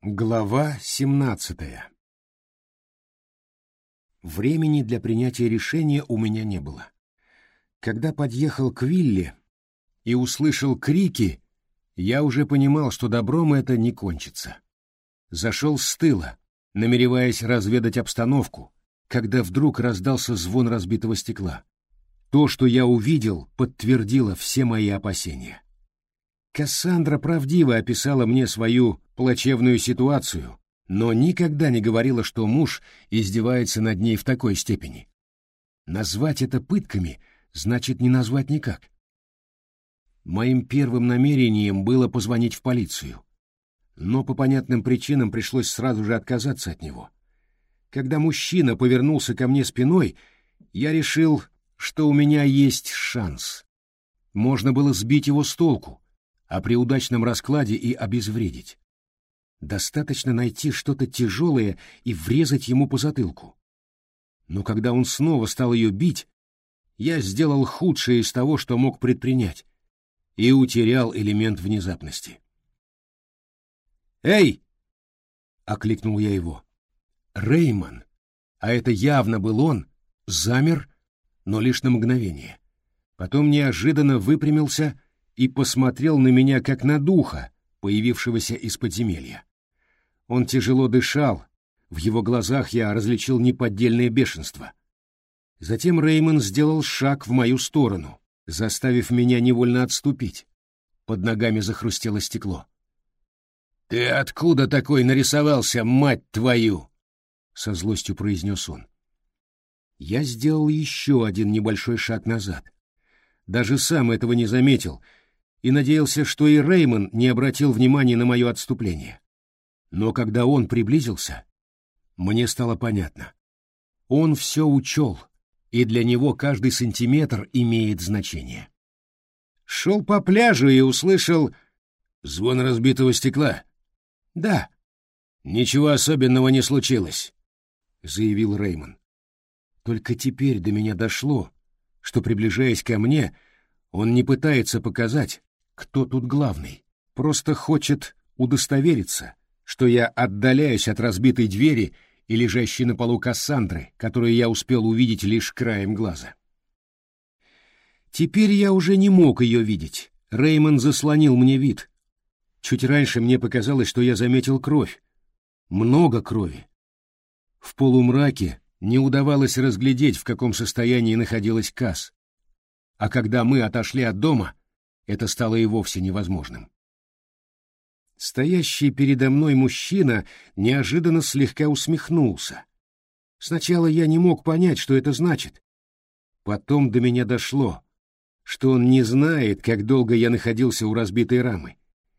Глава 17 Времени для принятия решения у меня не было. Когда подъехал к вилле и услышал крики, я уже понимал, что добром это не кончится. Зашел с тыла, намереваясь разведать обстановку, когда вдруг раздался звон разбитого стекла. То, что я увидел, подтвердило все мои опасения. Кассандра правдиво описала мне свою плачевную ситуацию, но никогда не говорила, что муж издевается над ней в такой степени. Назвать это пытками значит не назвать никак. Моим первым намерением было позвонить в полицию, но по понятным причинам пришлось сразу же отказаться от него. Когда мужчина повернулся ко мне спиной, я решил, что у меня есть шанс. Можно было сбить его с толку, а при удачном раскладе и обезвредить. Достаточно найти что-то тяжелое и врезать ему по затылку. Но когда он снова стал ее бить, я сделал худшее из того, что мог предпринять, и утерял элемент внезапности. «Эй!» — окликнул я его. Реймон, а это явно был он, замер, но лишь на мгновение. Потом неожиданно выпрямился и посмотрел на меня как на духа, появившегося из подземелья. Он тяжело дышал, в его глазах я различил неподдельное бешенство. Затем Реймон сделал шаг в мою сторону, заставив меня невольно отступить. Под ногами захрустело стекло. «Ты откуда такой нарисовался, мать твою?» — со злостью произнес он. Я сделал еще один небольшой шаг назад. Даже сам этого не заметил — и надеялся, что и Реймон не обратил внимания на мое отступление. Но когда он приблизился, мне стало понятно. Он все учел, и для него каждый сантиметр имеет значение. Шел по пляжу и услышал звон разбитого стекла. «Да, ничего особенного не случилось», — заявил Реймон. Только теперь до меня дошло, что, приближаясь ко мне, он не пытается показать, кто тут главный, просто хочет удостовериться, что я отдаляюсь от разбитой двери и лежащей на полу Кассандры, которую я успел увидеть лишь краем глаза. Теперь я уже не мог ее видеть. Реймон заслонил мне вид. Чуть раньше мне показалось, что я заметил кровь. Много крови. В полумраке не удавалось разглядеть, в каком состоянии находилась Касс. А когда мы отошли от дома, это стало и вовсе невозможным. Стоящий передо мной мужчина неожиданно слегка усмехнулся. Сначала я не мог понять, что это значит. Потом до меня дошло, что он не знает, как долго я находился у разбитой рамы,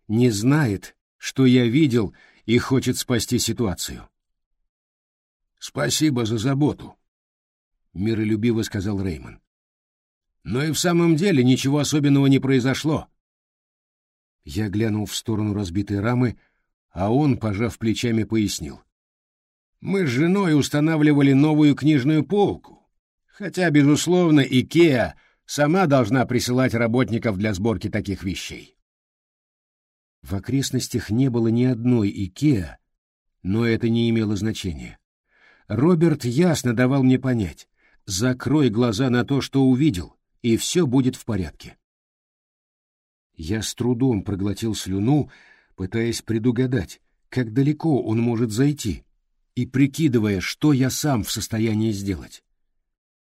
не знает, что я видел и хочет спасти ситуацию. «Спасибо за заботу», — миролюбиво сказал Реймон. Но и в самом деле ничего особенного не произошло. Я глянул в сторону разбитой рамы, а он, пожав плечами, пояснил. Мы с женой устанавливали новую книжную полку, хотя, безусловно, Икеа сама должна присылать работников для сборки таких вещей. В окрестностях не было ни одной Икеа, но это не имело значения. Роберт ясно давал мне понять, закрой глаза на то, что увидел, и все будет в порядке. Я с трудом проглотил слюну, пытаясь предугадать, как далеко он может зайти, и прикидывая, что я сам в состоянии сделать.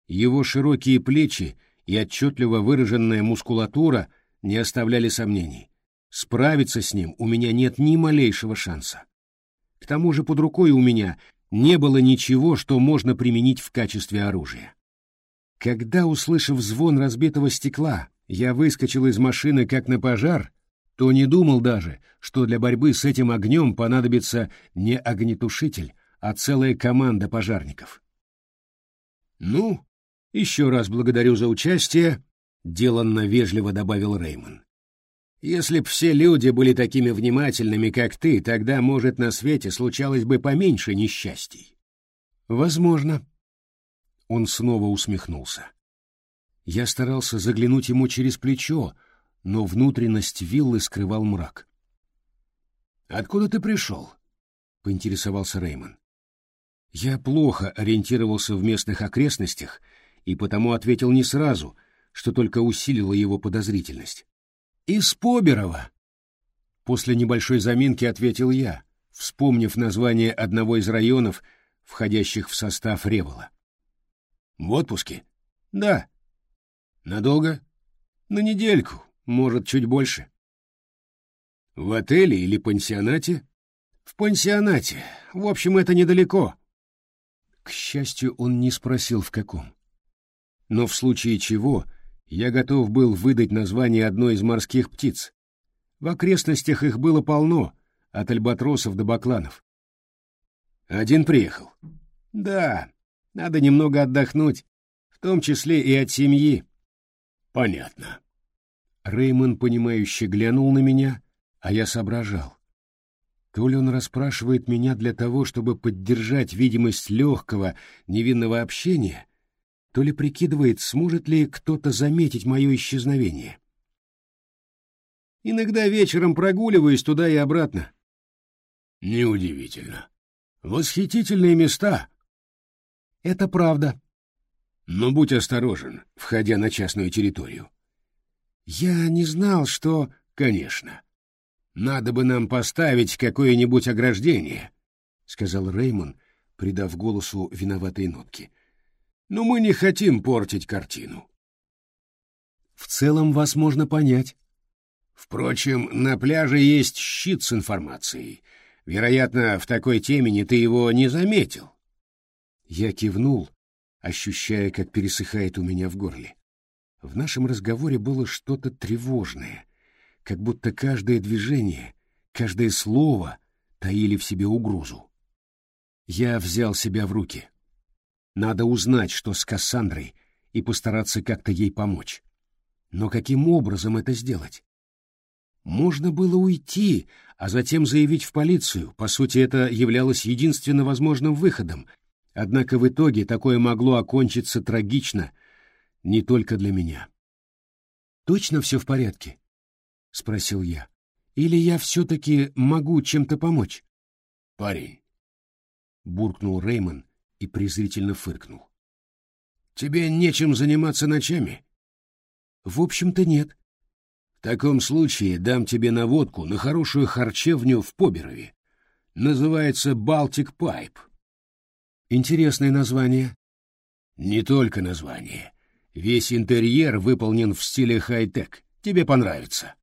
Его широкие плечи и отчетливо выраженная мускулатура не оставляли сомнений. Справиться с ним у меня нет ни малейшего шанса. К тому же под рукой у меня не было ничего, что можно применить в качестве оружия. Когда, услышав звон разбитого стекла, я выскочил из машины как на пожар, то не думал даже, что для борьбы с этим огнем понадобится не огнетушитель, а целая команда пожарников. «Ну, еще раз благодарю за участие», — деланно вежливо добавил Реймон. «Если б все люди были такими внимательными, как ты, тогда, может, на свете случалось бы поменьше несчастий». «Возможно», он снова усмехнулся. Я старался заглянуть ему через плечо, но внутренность виллы скрывал мрак. «Откуда ты пришел?» — поинтересовался Реймон. Я плохо ориентировался в местных окрестностях и потому ответил не сразу, что только усилило его подозрительность. «Из Поберова!» После небольшой заминки ответил я, вспомнив название одного из районов, входящих в состав Револа. «В отпуске?» «Да». «Надолго?» «На недельку, может, чуть больше». «В отеле или пансионате?» «В пансионате. В общем, это недалеко». К счастью, он не спросил, в каком. Но в случае чего я готов был выдать название одной из морских птиц. В окрестностях их было полно, от альбатросов до бакланов. Один приехал. Да, надо немного отдохнуть, в том числе и от семьи. Понятно. Реймон, понимающе глянул на меня, а я соображал. То ли он расспрашивает меня для того, чтобы поддержать видимость легкого, невинного общения, то ли прикидывает, сможет ли кто-то заметить мое исчезновение. Иногда вечером прогуливаюсь туда и обратно. Неудивительно. Восхитительные места. Это правда. Но будь осторожен, входя на частную территорию. Я не знал, что... Конечно. Надо бы нам поставить какое-нибудь ограждение, сказал Реймон, придав голосу виноватой нотки. Но мы не хотим портить картину. В целом вас можно понять. Впрочем, на пляже есть щит с информацией. Вероятно, в такой темени ты его не заметил. Я кивнул, ощущая, как пересыхает у меня в горле. В нашем разговоре было что-то тревожное, как будто каждое движение, каждое слово таили в себе угрозу. Я взял себя в руки. Надо узнать, что с Кассандрой, и постараться как-то ей помочь. Но каким образом это сделать? Можно было уйти, а затем заявить в полицию. По сути, это являлось единственно возможным выходом. Однако в итоге такое могло окончиться трагично не только для меня. «Точно все в порядке?» — спросил я. «Или я все-таки могу чем-то помочь?» «Парень», — буркнул Реймон и презрительно фыркнул. «Тебе нечем заниматься ночами?» «В общем-то, нет». «В таком случае дам тебе наводку на хорошую харчевню в Поберове. Называется «Балтик Пайп». Интересное название. Не только название. Весь интерьер выполнен в стиле хай-тек. Тебе понравится.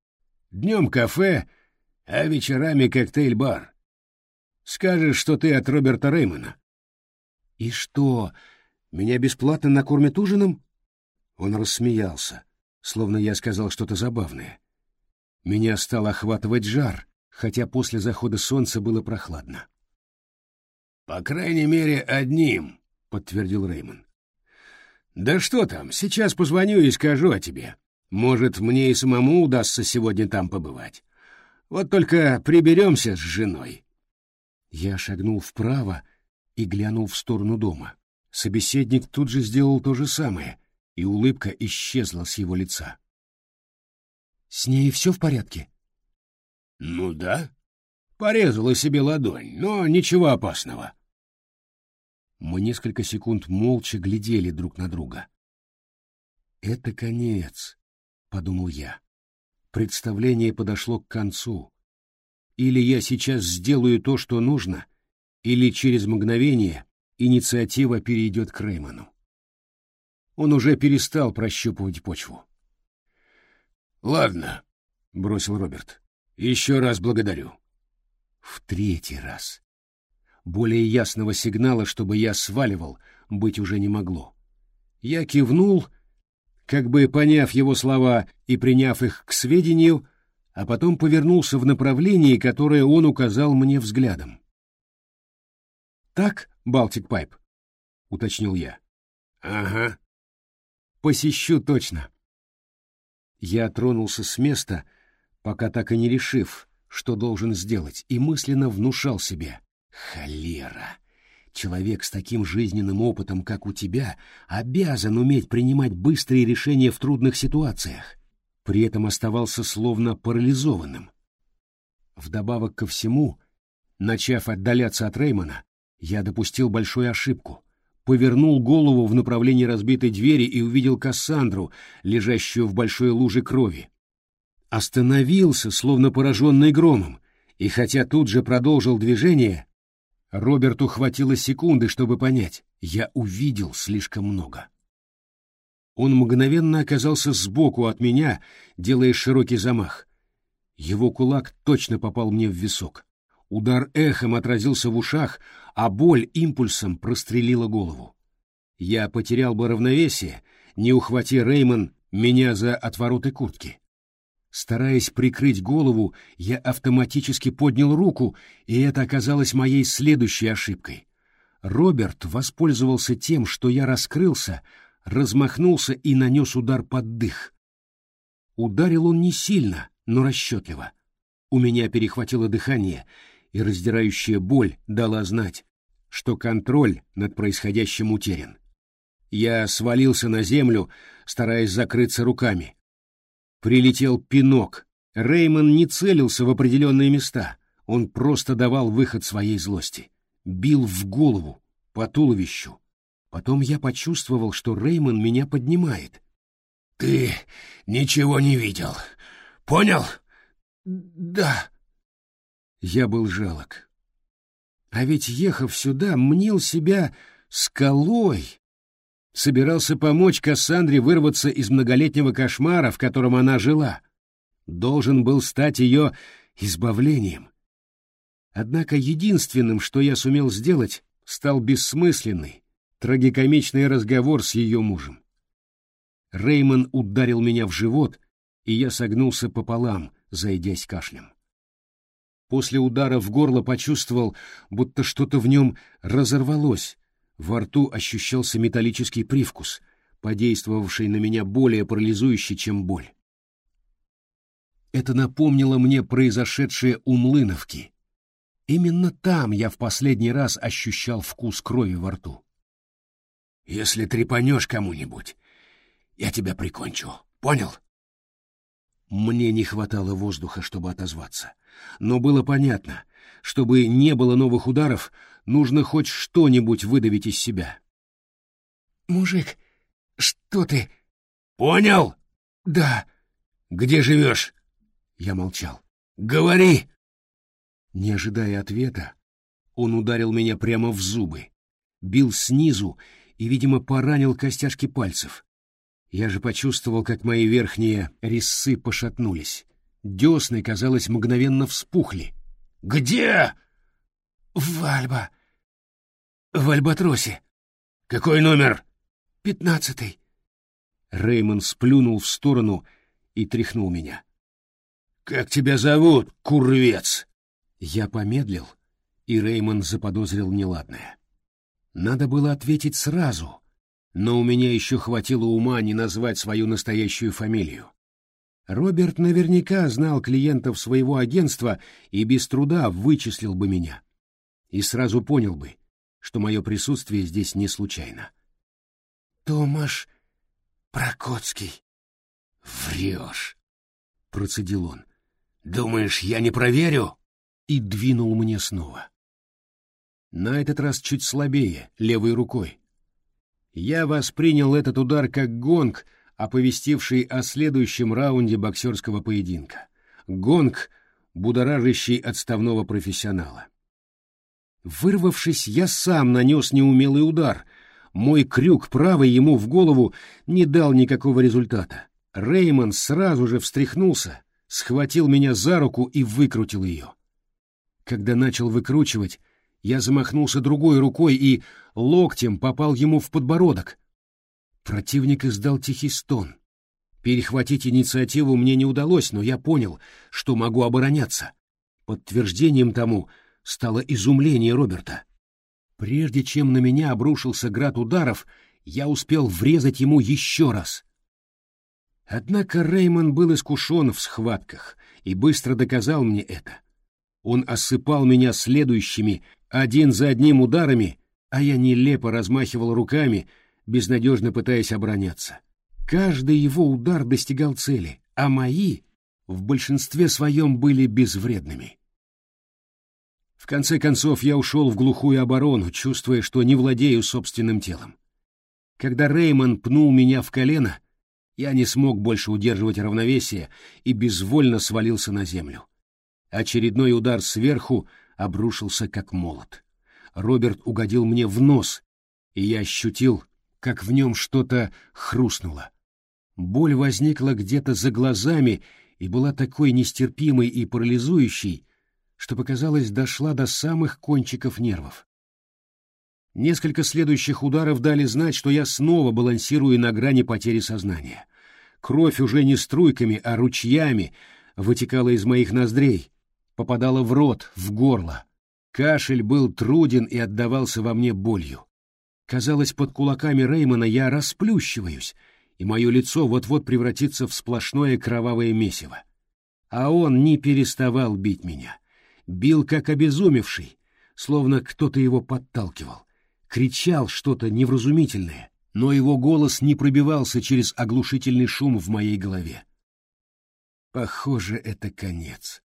Днем кафе, а вечерами коктейль-бар. Скажешь, что ты от Роберта Реймона. И что, меня бесплатно накормят ужином? Он рассмеялся, словно я сказал что-то забавное. Меня стал охватывать жар, хотя после захода солнца было прохладно. «По крайней мере, одним», — подтвердил Реймон. Да что там, сейчас позвоню и скажу о тебе. Может, мне и самому удастся сегодня там побывать. Вот только приберемся с женой. Я шагнул вправо и глянул в сторону дома. Собеседник тут же сделал то же самое, и улыбка исчезла с его лица. «С ней все в порядке?» «Ну да. Порезала себе ладонь, но ничего опасного. Мы несколько секунд молча глядели друг на друга. «Это конец», — подумал я. Представление подошло к концу. Или я сейчас сделаю то, что нужно, или через мгновение инициатива перейдет к Реймону. Он уже перестал прощупывать почву. «Ладно», — бросил Роберт. «Еще раз благодарю». В третий раз. Более ясного сигнала, чтобы я сваливал, быть уже не могло. Я кивнул, как бы поняв его слова и приняв их к сведению, а потом повернулся в направлении, которое он указал мне взглядом. «Так, Балтик Пайп?» — уточнил я. «Ага». «Посещу точно». Я тронулся с места, пока так и не решив, что должен сделать, и мысленно внушал себе. Холера! Человек с таким жизненным опытом, как у тебя, обязан уметь принимать быстрые решения в трудных ситуациях. При этом оставался словно парализованным. Вдобавок ко всему, Начав отдаляться от Реймона, я допустил большую ошибку. Повернул голову в направлении разбитой двери и увидел Кассандру, лежащую в большой луже крови. Остановился, словно пораженный громом, и хотя тут же продолжил движение, Роберту хватило секунды, чтобы понять, я увидел слишком много. Он мгновенно оказался сбоку от меня, делая широкий замах. Его кулак точно попал мне в висок. Удар эхом отразился в ушах, а боль импульсом прострелила голову. Я потерял бы равновесие, не ухвати Реймон меня за отвороты куртки. Стараясь прикрыть голову, я автоматически поднял руку, и это оказалось моей следующей ошибкой. Роберт воспользовался тем, что я раскрылся, размахнулся и нанес удар под дых. Ударил он не сильно, но расчетливо. У меня перехватило дыхание, и раздирающая боль дала знать, что контроль над происходящим утерян. Я свалился на землю, стараясь закрыться руками. Прилетел пинок. Реймон не целился в определенные места. Он просто давал выход своей злости. Бил в голову, по туловищу. Потом я почувствовал, что Реймон меня поднимает. «Ты ничего не видел. Понял?» «Да». Я был жалок. А ведь, ехав сюда, мнил себя скалой, собирался помочь Кассандре вырваться из многолетнего кошмара, в котором она жила. Должен был стать ее избавлением. Однако единственным, что я сумел сделать, стал бессмысленный, трагикомичный разговор с ее мужем. Реймон ударил меня в живот, и я согнулся пополам, зайдясь кашлем. После удара в горло почувствовал, будто что-то в нем разорвалось, во рту ощущался металлический привкус, подействовавший на меня более парализующе, чем боль. Это напомнило мне произошедшее у Млыновки. Именно там я в последний раз ощущал вкус крови во рту. «Если трепанешь кому-нибудь, я тебя прикончу. Понял?» Мне не хватало воздуха, чтобы отозваться. Но было понятно, чтобы не было новых ударов, нужно хоть что-нибудь выдавить из себя. «Мужик, что ты...» «Понял?» «Да». «Где живешь?» Я молчал. «Говори!» Не ожидая ответа, он ударил меня прямо в зубы, бил снизу и, видимо, поранил костяшки пальцев. Я же почувствовал, как мои верхние резцы пошатнулись. Десны, казалось, мгновенно вспухли. «Где?» «В Альба. В Альбатросе». «Какой номер?» «Пятнадцатый». Реймон сплюнул в сторону и тряхнул меня. «Как тебя зовут, курвец?» Я помедлил, и Реймон заподозрил неладное. Надо было ответить сразу, но у меня еще хватило ума не назвать свою настоящую фамилию. Роберт наверняка знал клиентов своего агентства и без труда вычислил бы меня. И сразу понял бы, что мое присутствие здесь не случайно. «Томаш Прокоцкий». «Врешь», — процедил он. «Думаешь, я не проверю?» И двинул мне снова. На этот раз чуть слабее, левой рукой. Я воспринял этот удар как гонг — оповестивший о следующем раунде боксерского поединка. Гонг, будоражащий отставного профессионала. Вырвавшись, я сам нанес неумелый удар. Мой крюк правый ему в голову не дал никакого результата. Реймон сразу же встряхнулся, схватил меня за руку и выкрутил ее. Когда начал выкручивать, я замахнулся другой рукой и локтем попал ему в подбородок. Противник издал тихий стон. Перехватить инициативу мне не удалось, но я понял, что могу обороняться. Подтверждением тому стало изумление Роберта. Прежде чем на меня обрушился град ударов, я успел врезать ему еще раз. Однако Реймон был искушен в схватках и быстро доказал мне это. Он осыпал меня следующими, один за одним ударами, а я нелепо размахивал руками, безнадежно пытаясь обороняться. Каждый его удар достигал цели, а мои в большинстве своем были безвредными. В конце концов, я ушел в глухую оборону, чувствуя, что не владею собственным телом. Когда Реймон пнул меня в колено, я не смог больше удерживать равновесие и безвольно свалился на землю. Очередной удар сверху обрушился как молот. Роберт угодил мне в нос, и я ощутил, как в нем что-то хрустнуло. Боль возникла где-то за глазами и была такой нестерпимой и парализующей, что, показалось, дошла до самых кончиков нервов. Несколько следующих ударов дали знать, что я снова балансирую на грани потери сознания. Кровь уже не струйками, а ручьями вытекала из моих ноздрей, попадала в рот, в горло. Кашель был труден и отдавался во мне болью. Казалось, под кулаками Реймона я расплющиваюсь, и мое лицо вот-вот превратится в сплошное кровавое месиво. А он не переставал бить меня. Бил как обезумевший, словно кто-то его подталкивал. Кричал что-то невразумительное, но его голос не пробивался через оглушительный шум в моей голове. Похоже, это конец.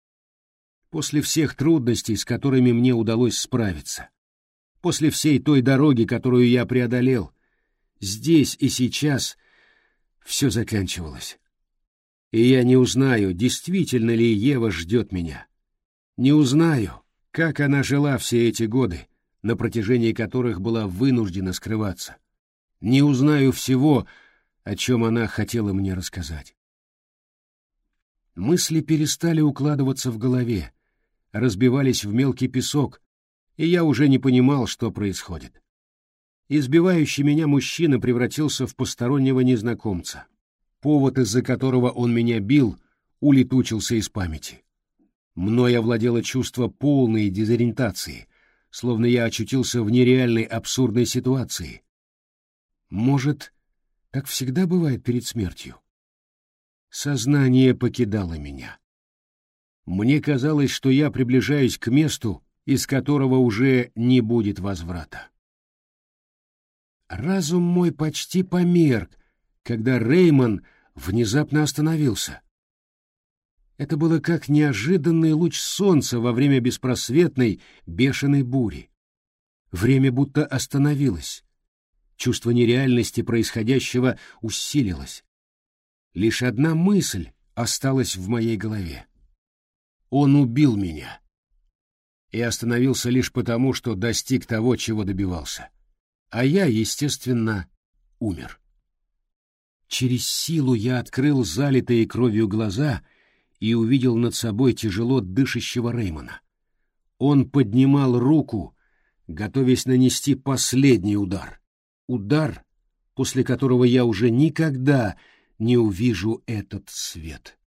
После всех трудностей, с которыми мне удалось справиться, после всей той дороги, которую я преодолел, здесь и сейчас все заканчивалось. И я не узнаю, действительно ли Ева ждет меня. Не узнаю, как она жила все эти годы, на протяжении которых была вынуждена скрываться. Не узнаю всего, о чем она хотела мне рассказать. Мысли перестали укладываться в голове, разбивались в мелкий песок, и я уже не понимал, что происходит. Избивающий меня мужчина превратился в постороннего незнакомца. Повод, из-за которого он меня бил, улетучился из памяти. Мной овладело чувство полной дезориентации, словно я очутился в нереальной абсурдной ситуации. Может, так всегда бывает перед смертью? Сознание покидало меня. Мне казалось, что я приближаюсь к месту, из которого уже не будет возврата. Разум мой почти померк, когда Реймон внезапно остановился. Это было как неожиданный луч солнца во время беспросветной, бешеной бури. Время будто остановилось. Чувство нереальности происходящего усилилось. Лишь одна мысль осталась в моей голове. Он убил меня. И остановился лишь потому, что достиг того, чего добивался а я, естественно, умер. Через силу я открыл залитые кровью глаза и увидел над собой тяжело дышащего Реймона. Он поднимал руку, готовясь нанести последний удар. Удар, после которого я уже никогда не увижу этот свет.